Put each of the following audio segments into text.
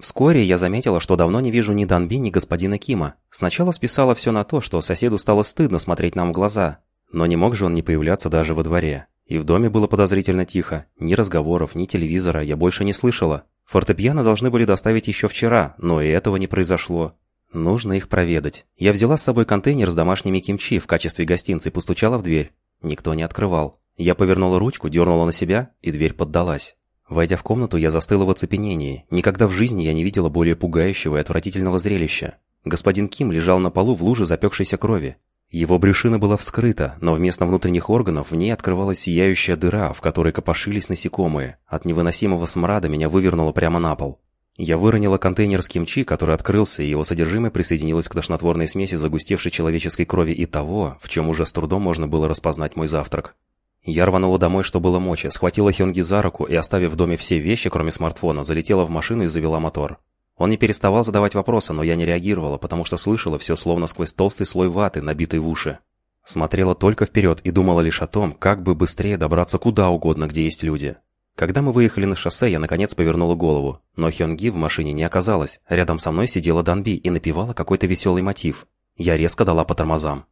Вскоре я заметила, что давно не вижу ни Данби, ни господина Кима. Сначала списала все на то, что соседу стало стыдно смотреть нам в глаза. Но не мог же он не появляться даже во дворе. И в доме было подозрительно тихо. Ни разговоров, ни телевизора я больше не слышала. Фортепиано должны были доставить еще вчера, но и этого не произошло. Нужно их проведать. Я взяла с собой контейнер с домашними кимчи в качестве гостинца и постучала в дверь. Никто не открывал. Я повернула ручку, дернула на себя, и дверь поддалась. Войдя в комнату, я застыла в оцепенении. Никогда в жизни я не видела более пугающего и отвратительного зрелища. Господин Ким лежал на полу в луже запекшейся крови. Его брюшина была вскрыта, но вместо внутренних органов в ней открывалась сияющая дыра, в которой копошились насекомые. От невыносимого смрада меня вывернуло прямо на пол. Я выронила контейнер с кимчи, который открылся, и его содержимое присоединилось к тошнотворной смеси загустевшей человеческой крови и того, в чем уже с трудом можно было распознать мой завтрак. Я рванула домой, что было мочи, схватила Хёнги за руку и, оставив в доме все вещи, кроме смартфона, залетела в машину и завела мотор. Он не переставал задавать вопросы, но я не реагировала, потому что слышала все словно сквозь толстый слой ваты, набитый в уши. Смотрела только вперед и думала лишь о том, как бы быстрее добраться куда угодно, где есть люди. Когда мы выехали на шоссе, я наконец повернула голову, но Хёнги в машине не оказалось. Рядом со мной сидела Данби и напевала какой-то веселый мотив. Я резко дала по тормозам.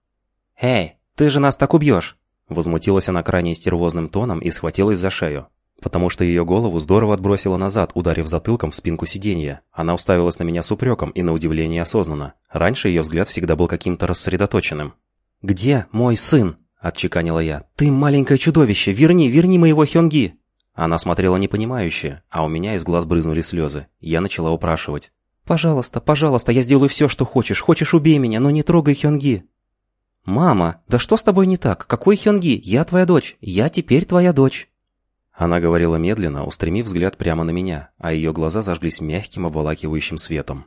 «Эй, ты же нас так убьешь!» Возмутилась она крайне стервозным тоном и схватилась за шею. Потому что ее голову здорово отбросило назад, ударив затылком в спинку сиденья. Она уставилась на меня с упреком и на удивление осознанно. Раньше ее взгляд всегда был каким-то рассредоточенным. «Где мой сын?» – отчеканила я. «Ты маленькое чудовище! Верни, верни моего Хёнги!» Она смотрела непонимающе, а у меня из глаз брызнули слезы. Я начала упрашивать. «Пожалуйста, пожалуйста, я сделаю все, что хочешь. Хочешь, убей меня, но не трогай Хёнги!» «Мама, да что с тобой не так? Какой Хёнги? Я твоя дочь. Я теперь твоя дочь». Она говорила медленно, устремив взгляд прямо на меня, а ее глаза зажглись мягким обволакивающим светом.